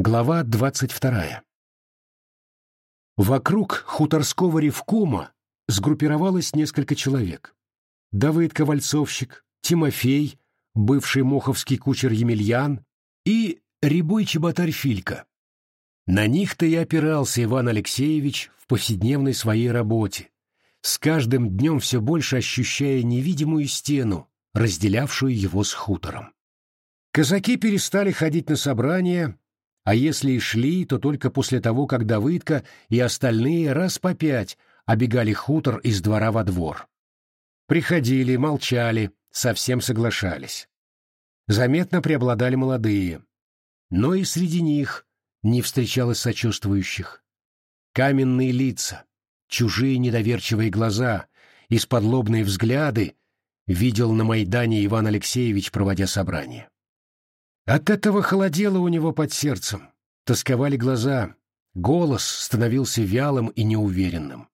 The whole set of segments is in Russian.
Глава двадцать вторая. Вокруг хуторского ревкома сгруппировалось несколько человек. Давыд Ковальцовщик, Тимофей, бывший моховский кучер Емельян и Рябой Чеботарь Филька. На них-то и опирался Иван Алексеевич в повседневной своей работе, с каждым днем все больше ощущая невидимую стену, разделявшую его с хутором. Казаки перестали ходить на собрания, а если и шли, то только после того, как Давыдка и остальные раз по пять обегали хутор из двора во двор. Приходили, молчали, совсем соглашались. Заметно преобладали молодые, но и среди них не встречалось сочувствующих. Каменные лица, чужие недоверчивые глаза, исподлобные взгляды видел на Майдане Иван Алексеевич, проводя собрание. От этого холодело у него под сердцем, тосковали глаза, голос становился вялым и неуверенным.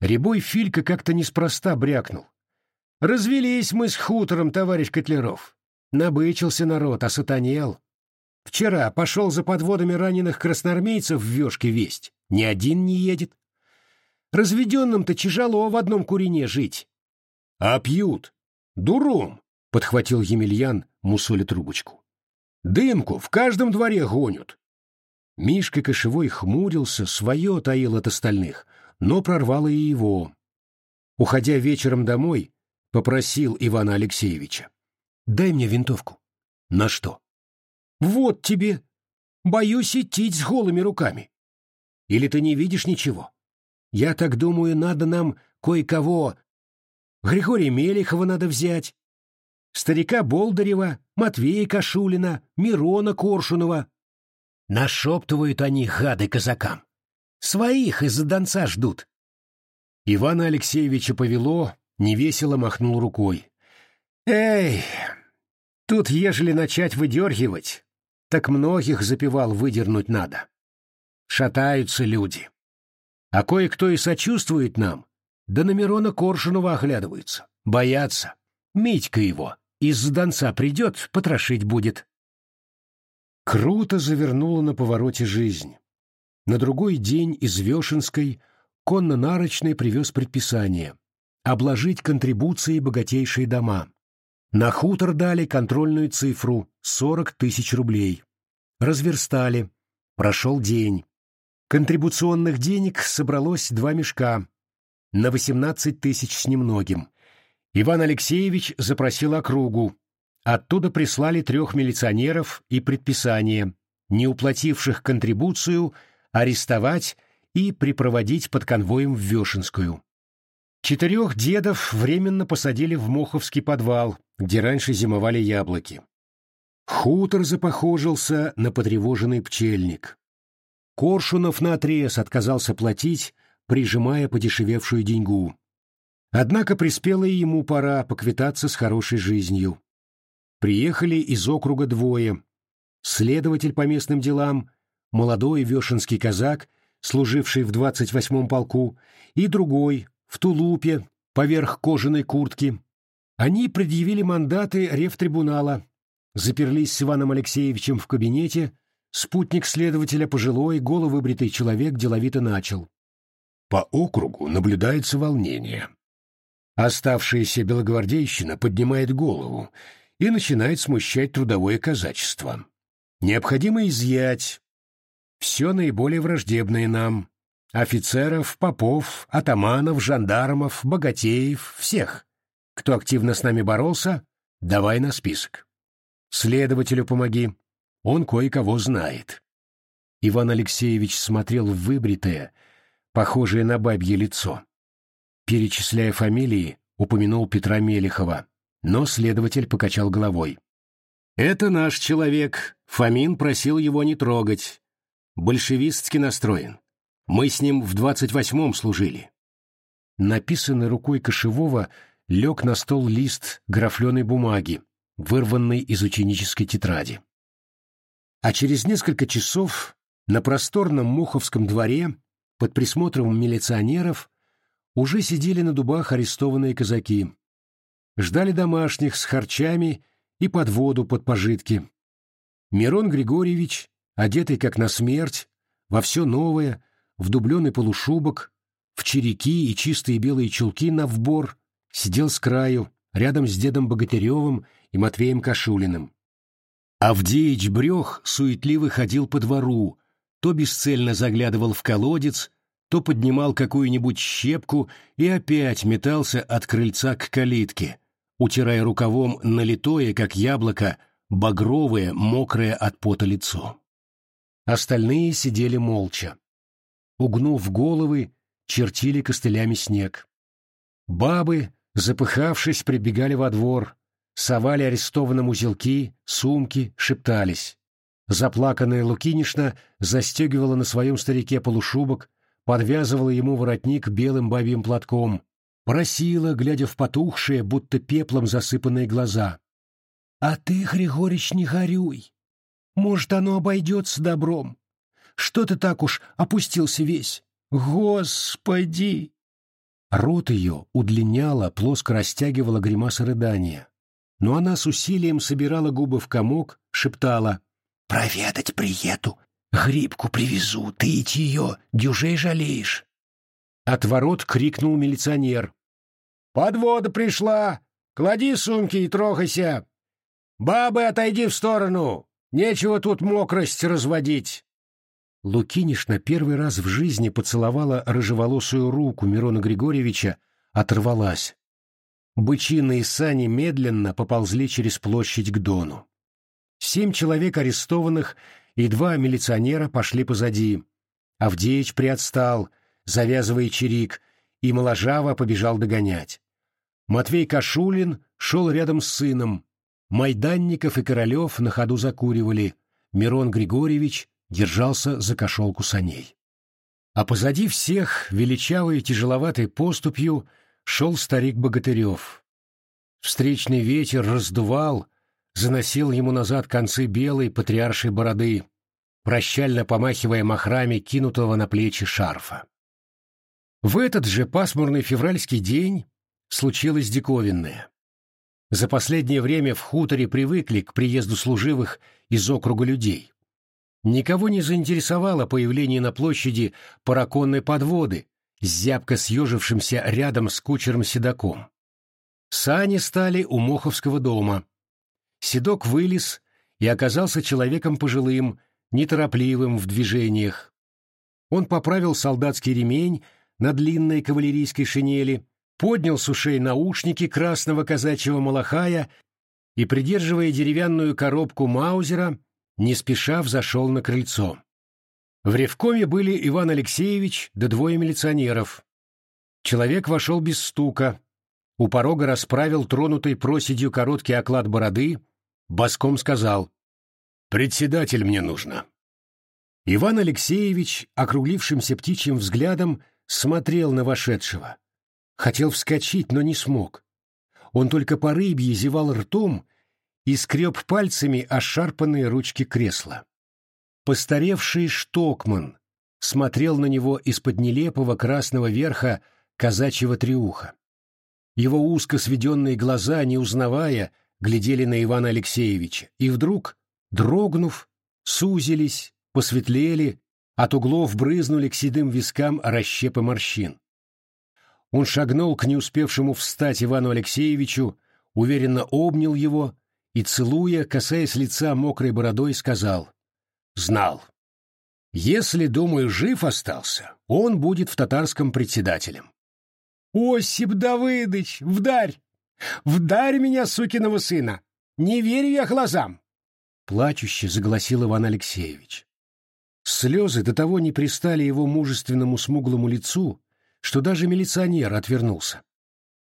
Рябой Филька как-то неспроста брякнул. «Развелись мы с хутором, товарищ Котлеров. Набычился народ, осатанел. Вчера пошел за подводами раненых красноармейцев в вешке весть. Ни один не едет. Разведенным-то тяжело в одном курине жить. А пьют. Дуром, — подхватил Емельян, мусоля трубочку. Дымку в каждом дворе гонят. Мишка Кошевой хмурился, свое таил от остальных, но прорвало и его. Уходя вечером домой, попросил Ивана Алексеевича. «Дай мне винтовку». «На что?» «Вот тебе. Боюсь идти с голыми руками». «Или ты не видишь ничего? Я так думаю, надо нам кое-кого. Григория Мелехова надо взять, старика Болдарева, Матвея Кашулина, Мирона Коршунова. Нашептывают они, гады, казакам. Своих из-за донца ждут. Ивана Алексеевича повело, невесело махнул рукой. «Эй, тут, ежели начать выдергивать, так многих запевал выдернуть надо. Шатаются люди. А кое-кто и сочувствует нам, да на Мирона Коршунова оглядываются, боятся. Митька его, из Донца придет, потрошить будет. Круто завернула на повороте жизнь. На другой день из Вешенской конно-нарочный привез предписание обложить контрибуцией богатейшие дома. На хутор дали контрольную цифру — 40 тысяч рублей. Разверстали. Прошел день. Контрибуционных денег собралось два мешка. На 18 тысяч с немногим. Иван Алексеевич запросил округу. Оттуда прислали трех милиционеров и предписание, не уплативших контрибуцию, арестовать и припроводить под конвоем в Вешенскую. Четырех дедов временно посадили в Моховский подвал, где раньше зимовали яблоки. Хутор запохожился на потревоженный пчельник. Коршунов наотрез отказался платить, прижимая подешевевшую деньгу. Однако приспела и ему пора поквитаться с хорошей жизнью. Приехали из округа двое. Следователь по местным делам, молодой вешенский казак, служивший в 28-м полку, и другой, в тулупе, поверх кожаной куртки. Они предъявили мандаты рефтрибунала, заперлись с Иваном Алексеевичем в кабинете, спутник следователя, пожилой, головыбритый человек, деловито начал. По округу наблюдается волнение. Оставшаяся белогвардейщина поднимает голову и начинает смущать трудовое казачество. Необходимо изъять все наиболее враждебное нам. Офицеров, попов, атаманов, жандармов, богатеев, всех. Кто активно с нами боролся, давай на список. Следователю помоги, он кое-кого знает. Иван Алексеевич смотрел в выбритое, похожее на бабье лицо. Перечисляя фамилии, упомянул Петра Мелехова, но следователь покачал головой. «Это наш человек. Фомин просил его не трогать. Большевистски настроен. Мы с ним в двадцать восьмом служили». Написанный рукой Кошевого лег на стол лист графленой бумаги, вырванный из ученической тетради. А через несколько часов на просторном Муховском дворе под присмотром милиционеров уже сидели на дубах арестованные казаки. Ждали домашних с харчами и под воду под пожитки. Мирон Григорьевич одетый как на смерть, во все новое, в дубленый полушубок, в череки и чистые белые чулки на вбор, сидел с краю, рядом с дедом Богатыревым и Матвеем Кашулиным. Авдеич Брех суетливо ходил по двору, то бесцельно заглядывал в колодец, то поднимал какую-нибудь щепку и опять метался от крыльца к калитке, утирая рукавом налитое, как яблоко, багровое, мокрое от пота лицо. Остальные сидели молча. Угнув головы, чертили костылями снег. Бабы, запыхавшись, прибегали во двор, совали арестованным узелки, сумки, шептались. Заплаканная Лукинишна застегивала на своем старике полушубок, подвязывала ему воротник белым бабьим платком, просила, глядя в потухшие, будто пеплом засыпанные глаза. «А ты, Григорич, не горюй. Может, оно обойдется добром. Что ты так уж опустился весь? Господи!» Рот ее удлиняла, плоско растягивала гримаса рыдания. Но она с усилием собирала губы в комок, шептала «Проведать приеду, грибку привезу, ты идти ее дюжей жалеешь». От ворот крикнул милиционер. «Подвода пришла! Клади сумки и трогайся! Бабы, отойди в сторону! Нечего тут мокрость разводить!» Лукинишна первый раз в жизни поцеловала рыжеволосую руку Мирона Григорьевича, оторвалась. Бычины и сани медленно поползли через площадь к Дону. Семь человек арестованных и два милиционера пошли позади. Авдеич приотстал, завязывая чирик, и Моложава побежал догонять. Матвей Кашулин шел рядом с сыном. Майданников и Королев на ходу закуривали. Мирон Григорьевич держался за кошелку саней. А позади всех, величавой и тяжеловатой поступью, шел старик Богатырев. Встречный ветер раздувал, заносил ему назад концы белой патриаршей бороды, прощально помахивая махрами кинутого на плечи шарфа. В этот же пасмурный февральский день случилось диковинное. За последнее время в хуторе привыкли к приезду служивых из округа людей. Никого не заинтересовало появление на площади параконной подводы с зябко съежившимся рядом с кучером Седаком. Сани стали у Моховского дома. Седок вылез и оказался человеком пожилым, неторопливым в движениях. Он поправил солдатский ремень на длинной кавалерийской шинели, поднял с ушей наушники красного казачьего малахая и, придерживая деревянную коробку Маузера, не спеша взошел на крыльцо. В ревкоме были Иван Алексеевич да двое милиционеров. Человек вошел без стука. У порога расправил тронутой проседью короткий оклад бороды, боском сказал «Председатель мне нужно». Иван Алексеевич, округлившимся птичьим взглядом, смотрел на вошедшего. Хотел вскочить, но не смог. Он только по рыбье зевал ртом и скреб пальцами ошарпанные ручки кресла. Постаревший Штокман смотрел на него из-под нелепого красного верха казачьего триуха. Его узко сведенные глаза, не узнавая, глядели на Ивана Алексеевича, и вдруг, дрогнув, сузились, посветлели, от углов брызнули к седым вискам расщепы морщин. Он шагнул к не успевшему встать Ивану Алексеевичу, уверенно обнял его и, целуя, касаясь лица мокрой бородой, сказал «Знал. Если, думаю, жив остался, он будет в татарском председателем». «Осип Давыдыч, вдарь! Вдарь меня, сукиного сына! Не верю я глазам!» Плачуще загласил Иван Алексеевич. Слезы до того не пристали его мужественному смуглому лицу, что даже милиционер отвернулся.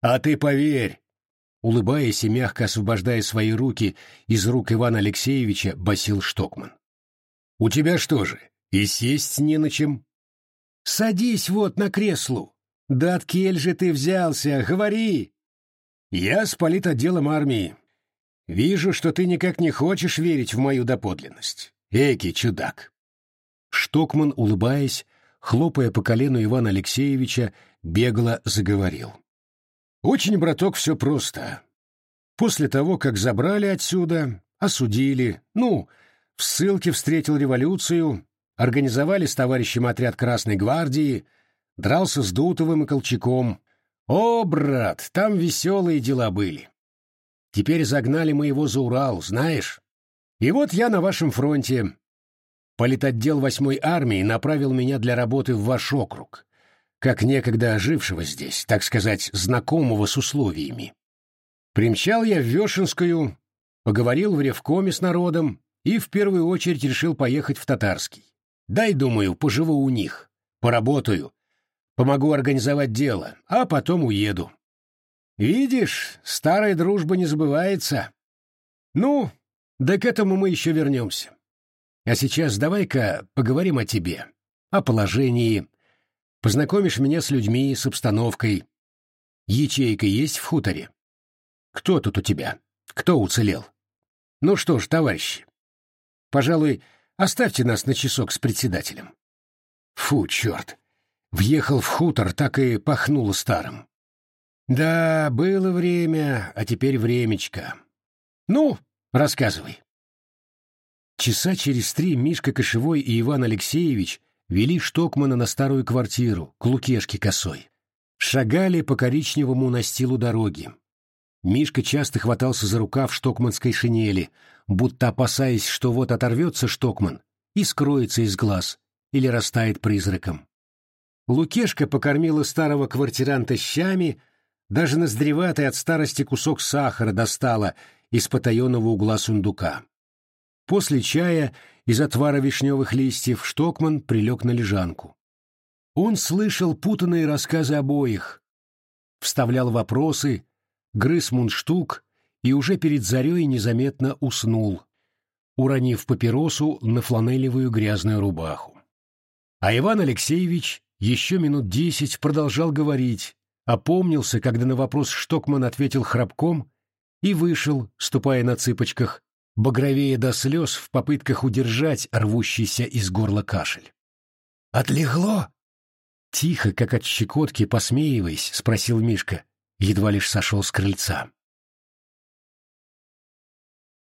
«А ты поверь, улыбаясь и мягко освобождая свои руки из рук Ивана Алексеевича, басил Штокман. «У тебя что же, и сесть не на чем?» «Садись вот на креслу! Да от кель же ты взялся, говори!» «Я с политотделом армии. Вижу, что ты никак не хочешь верить в мою доподлинность. Эки, чудак!» Штокман, улыбаясь, хлопая по колену Ивана Алексеевича, бегло заговорил. Очень, браток, все просто. После того, как забрали отсюда, осудили, ну, В ссылке встретил революцию, организовали с товарищем отряд Красной Гвардии, дрался с Дутовым и Колчаком. О, брат, там веселые дела были. Теперь загнали мы его за Урал, знаешь? И вот я на вашем фронте. Политотдел 8-й армии направил меня для работы в ваш округ, как некогда ожившего здесь, так сказать, знакомого с условиями. Примчал я в Вешенскую, поговорил в Ревкоме с народом и в первую очередь решил поехать в Татарский. Дай, думаю, поживу у них, поработаю, помогу организовать дело, а потом уеду. Видишь, старая дружба не забывается. Ну, да к этому мы еще вернемся. А сейчас давай-ка поговорим о тебе, о положении. Познакомишь меня с людьми, с обстановкой. Ячейка есть в хуторе? Кто тут у тебя? Кто уцелел? Ну что ж, товарищи, пожалуй, Оставьте нас на часок с председателем. Фу, черт. Въехал в хутор, так и пахнуло старым. Да, было время, а теперь времечко. Ну, рассказывай. Часа через три Мишка Кошевой и Иван Алексеевич вели Штокмана на старую квартиру, к Лукешке косой. Шагали по коричневому настилу дороги. Мишка часто хватался за рукав штокманской шинели, будто опасаясь, что вот оторвется штокман и скроется из глаз или растает призраком. Лукешка покормила старого квартиранта щами, даже наздреватый от старости кусок сахара достала из потаенного угла сундука. После чая из отвара вишневых листьев Штокман прилег на лежанку. Он слышал путанные рассказы обоих, вставлял вопросы, грыз мундштук и уже перед зарей незаметно уснул, уронив папиросу на фланелевую грязную рубаху. А Иван Алексеевич еще минут десять продолжал говорить, опомнился, когда на вопрос Штокман ответил храбком и вышел, ступая на цыпочках, багровее до слез в попытках удержать рвущийся из горла кашель. «Отлегло?» Тихо, как от щекотки, посмеиваясь, спросил Мишка, едва лишь сошел с крыльца.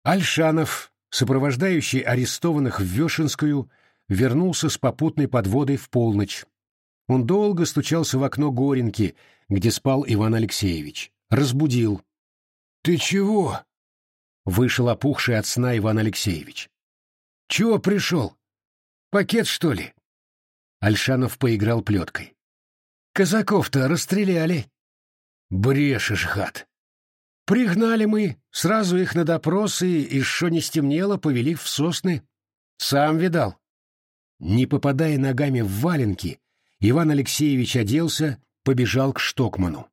Альшанов, сопровождающий арестованных в Вешенскую, вернулся с попутной подводой в полночь. Он долго стучался в окно Горенки, где спал Иван Алексеевич. Разбудил. «Ты чего?» — вышел опухший от сна Иван Алексеевич. «Чего пришел? Пакет, что ли?» Альшанов поиграл плеткой. «Казаков-то расстреляли». «Брешешь, гад!» Пригнали мы, сразу их на допросы, и что не стемнело, повели в сосны. Сам видал. Не попадая ногами в валенки, Иван Алексеевич оделся, побежал к Штокману.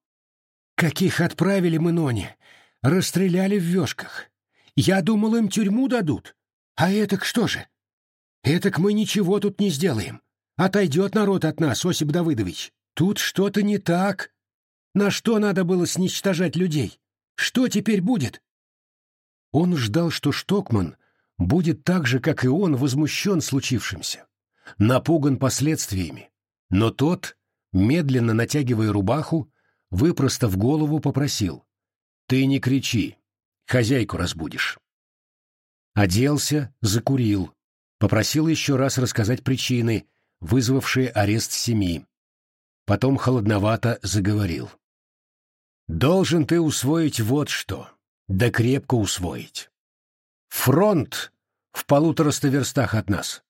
«Каких отправили мы, Ноне? Расстреляли в вешках. Я думал, им тюрьму дадут. А этак что же? Этак мы ничего тут не сделаем. Отойдет народ от нас, Осип Давыдович. Тут что-то не так. На что надо было сничтожать людей? Что теперь будет? Он ждал, что Штокман будет так же, как и он, возмущен случившимся, напуган последствиями. Но тот, медленно натягивая рубаху, выпростав голову, попросил. «Ты не кричи, хозяйку разбудишь». Оделся, закурил, попросил еще раз рассказать причины, вызвавшие арест семьи. Потом холодновато заговорил. Должен ты усвоить вот что, да крепко усвоить. Фронт в полутораста верстах от нас.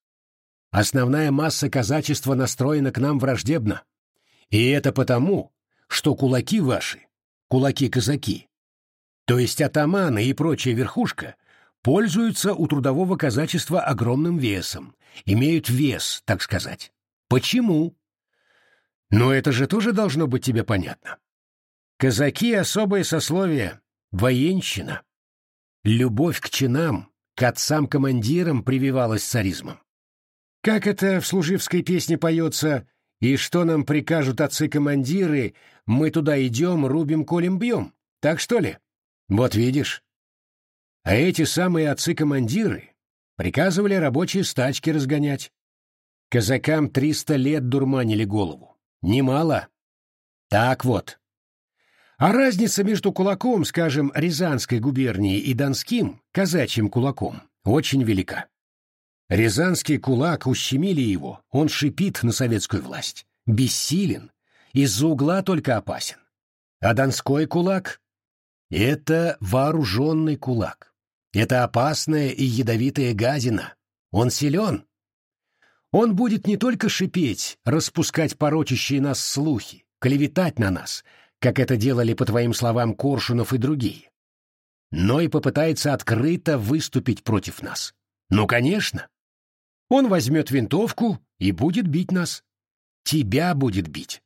Основная масса казачества настроена к нам враждебно. И это потому, что кулаки ваши, кулаки-казаки, то есть атаманы и прочая верхушка, пользуются у трудового казачества огромным весом, имеют вес, так сказать. Почему? Но это же тоже должно быть тебе понятно. Казаки — особое сословие, военщина. Любовь к чинам, к отцам-командирам прививалась царизмом. Как это в служивской песне поется «И что нам прикажут отцы-командиры, мы туда идем, рубим, колем, бьем». Так что ли? Вот видишь. А эти самые отцы-командиры приказывали рабочие стачки разгонять. Казакам триста лет дурманили голову. Немало. Так вот, а разница между кулаком, скажем, Рязанской губернии и Донским, казачьим кулаком, очень велика. Рязанский кулак ущемили его, он шипит на советскую власть, бессилен, из-за угла только опасен. А Донской кулак — это вооруженный кулак. Это опасная и ядовитая газина. Он силен. Он будет не только шипеть, распускать порочащие нас слухи, клеветать на нас, как это делали, по твоим словам, Коршунов и другие, но и попытается открыто выступить против нас. Ну, конечно. Он возьмет винтовку и будет бить нас. Тебя будет бить.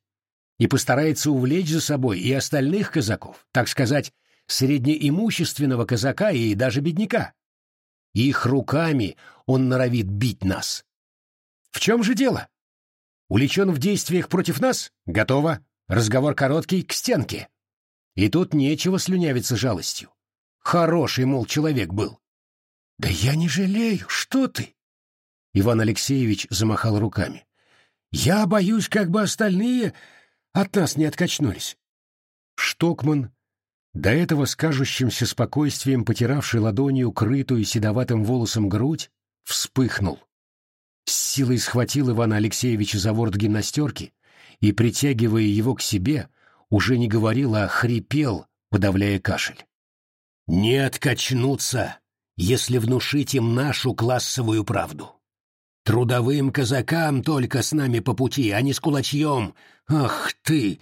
И постарается увлечь за собой и остальных казаков, так сказать, среднеимущественного казака и даже бедняка. Их руками он норовит бить нас. В чем же дело? Уличен в действиях против нас? Готово. Разговор короткий, к стенке. И тут нечего слюнявиться жалостью. Хороший, мол, человек был. Да я не жалею, что ты? Иван Алексеевич замахал руками. Я боюсь, как бы остальные от нас не откачнулись. Штокман, до этого с кажущимся спокойствием потиравший ладонью крытую седоватым волосом грудь, вспыхнул. С силой схватил Ивана Алексеевича за ворот гимнастерки и, притягивая его к себе, уже не говорил, а хрипел, подавляя кашель. «Не откачнутся, если внушить им нашу классовую правду. Трудовым казакам только с нами по пути, а не с кулачьем. Ах ты!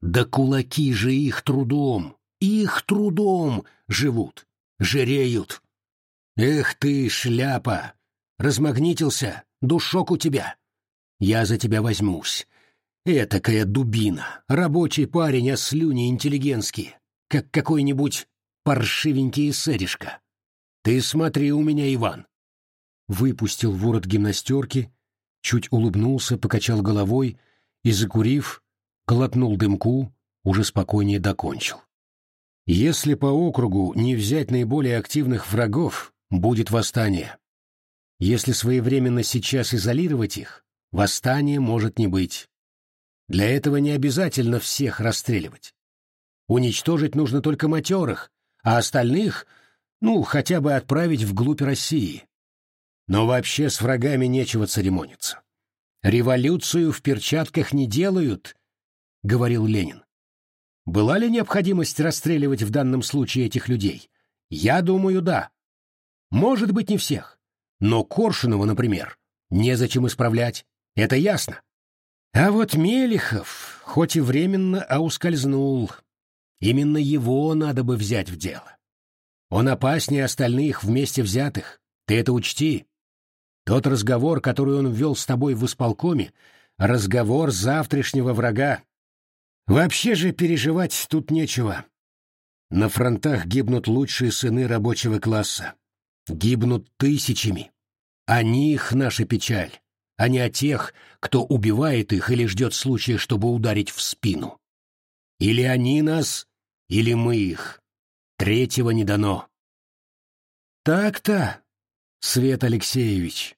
Да кулаки же их трудом, их трудом живут, жиреют. Эх ты, шляпа! Размагнитился, душок у тебя. Я за тебя возьмусь. Этакая дубина, рабочий парень, а слюни интеллигентские, как какой-нибудь паршивенький эсеришка. Ты смотри у меня, Иван. Выпустил ворот гимнастерки, чуть улыбнулся, покачал головой и, закурив, глотнул дымку, уже спокойнее докончил. Если по округу не взять наиболее активных врагов, будет восстание. Если своевременно сейчас изолировать их, восстания может не быть. Для этого не обязательно всех расстреливать. Уничтожить нужно только матерых, а остальных, ну, хотя бы отправить вглубь России. Но вообще с врагами нечего церемониться. Революцию в перчатках не делают, — говорил Ленин. Была ли необходимость расстреливать в данном случае этих людей? Я думаю, да. Может быть, не всех. Но Коршунова, например, незачем исправлять, это ясно. А вот Мелихов, хоть и временно, а ускользнул. Именно его надо бы взять в дело. Он опаснее остальных вместе взятых, ты это учти. Тот разговор, который он ввел с тобой в исполкоме, разговор завтрашнего врага. Вообще же переживать тут нечего. На фронтах гибнут лучшие сыны рабочего класса гибнут тысячами. О них наша печаль, а не о тех, кто убивает их или ждет случая, чтобы ударить в спину. Или они нас, или мы их. Третьего не дано. Так-то, Свет Алексеевич.